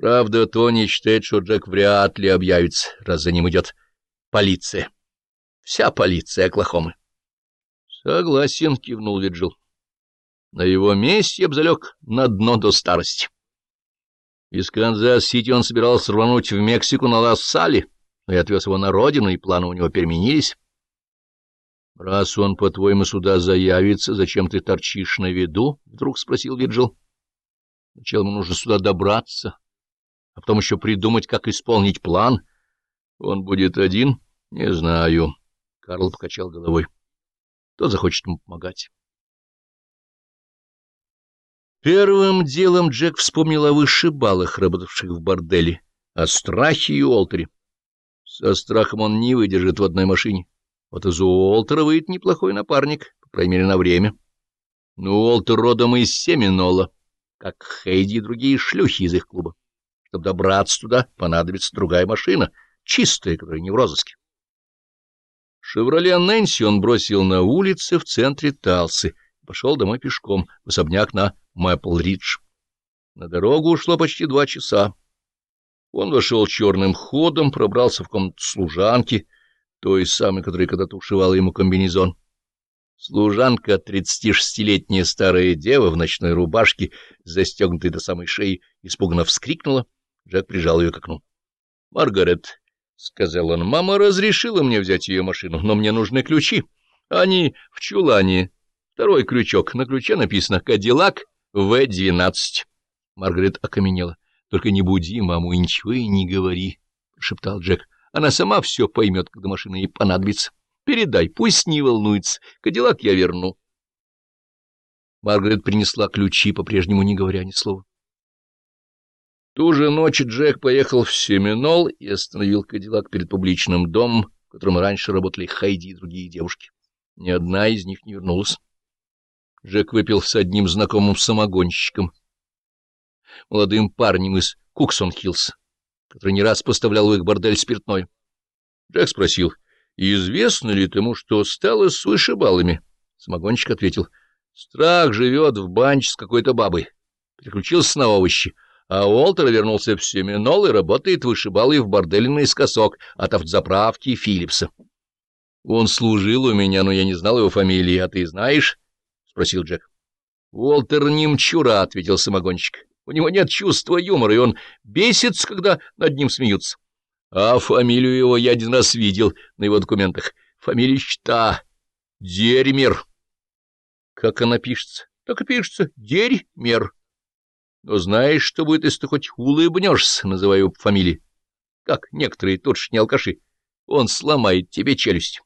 Правда, Тони считает, что Джек вряд ли объявится, раз за ним идет полиция. Вся полиция Оклахомы. — Согласен, — кивнул Виджил. На его месте я б залег на дно до старости. Из Канзас-Сити он собирался рвануть в Мексику на Ла-Салле, но я отвез его на родину, и планы у него переменились. — Раз он, по-твоему, сюда заявится, зачем ты торчишь на виду? — вдруг спросил Виджил. — Сначала ему нужно сюда добраться, а потом еще придумать, как исполнить план. Он будет один? Не знаю. Карл покачал головой. Кто захочет ему помогать? Первым делом Джек вспомнил о вышибалах, работавших в борделе, о страхе и Уолтере. Со страхом он не выдержит в одной машине. Вот из Уолтера выйдет неплохой напарник, по крайней мере, на время. Но Уолтер родом из Семинола, как Хейди и другие шлюхи из их клуба. Чтобы добраться туда, понадобится другая машина, чистая, которая не в розыске. «Шевроле Нэнси» он бросил на улице в центре Талсы и пошел домой пешком, в особняк на Мэпл-Ридж. На дорогу ушло почти два часа. Он вошел черным ходом, пробрался в комнату служанки, той самой, которая когда-то ушивала ему комбинезон. Служанка, тридцатишестилетняя старая дева в ночной рубашке, застегнутой до самой шеи, испуганно вскрикнула — Джек прижал ее к окну. — Маргарет, — сказал он, — мама разрешила мне взять ее машину, но мне нужны ключи. Они в чулане. Второй крючок. На ключе написано «Кадиллак В-12». Маргарет окаменела. — Только не буди маму и ничего и не говори, — шептал Джек. — Она сама все поймет, когда машина ей понадобится. Передай, пусть не волнуется. Кадиллак я верну. Маргарет принесла ключи, по-прежнему не говоря ни слова. Ту же ночь Джек поехал в Семенол и остановил Кадиллак перед публичным домом, в котором раньше работали Хайди и другие девушки. Ни одна из них не вернулась. Джек выпил с одним знакомым самогонщиком, молодым парнем из Куксон-Хиллз, который не раз поставлял в их бордель спиртной. Джек спросил, известно ли тому, что стало с вышибалами? Самогонщик ответил, страх живет в банч с какой-то бабой. Переключился на овощи а Уолтер вернулся в Семенол и работает вышибалой в борделе наискосок от автозаправки Филлипса. — Он служил у меня, но я не знал его фамилии, а ты знаешь? — спросил Джек. — Уолтер Немчура, — ответил самогонщик. — У него нет чувства юмора, и он бесится, когда над ним смеются. А фамилию его я один раз видел на его документах. Фамилия Щта. Дерьмер. — Как она пишется? — Так и пишется. Дерьмер. Но знаешь, что будет, если ты хоть улыбнешься, называя его фамилией? Как некоторые тутшние алкаши. Он сломает тебе челюсть.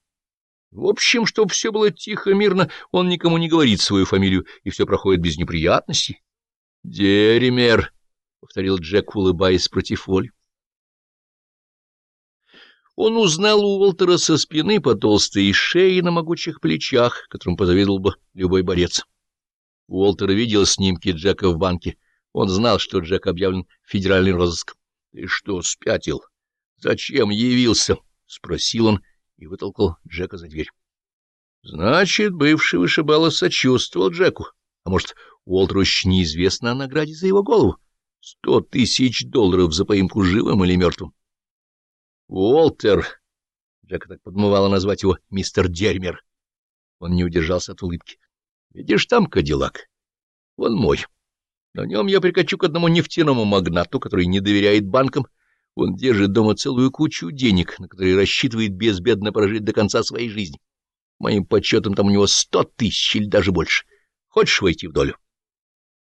В общем, чтобы все было тихо, мирно, он никому не говорит свою фамилию, и все проходит без неприятностей. — Деремер, — повторил Джек, улыбаясь против воли. Он узнал у Уолтера со спины по толстой шее на могучих плечах, которым позавидовал бы любой борец. Уолтер видел снимки Джека в банке — он знал, что Джек объявлен федеральный розыск. — Ты что, спятил? Зачем явился? — спросил он и вытолкал Джека за дверь. Значит, бывший вышибала сочувствовал Джеку. А может, Уолтеру еще неизвестно о награде за его голову? Сто тысяч долларов за поимку живым или мертвым. Уолтер, Джека так подмывало назвать его мистер Дермер. Он не удержался от улыбки. Видишь, там Кадиллак. Он мой. На нем я прикачу к одному нефтяному магнату, который не доверяет банкам. Он держит дома целую кучу денег, на которые рассчитывает безбедно прожить до конца своей жизни. Моим подсчетам там у него сто тысяч или даже больше. Хочешь войти в долю?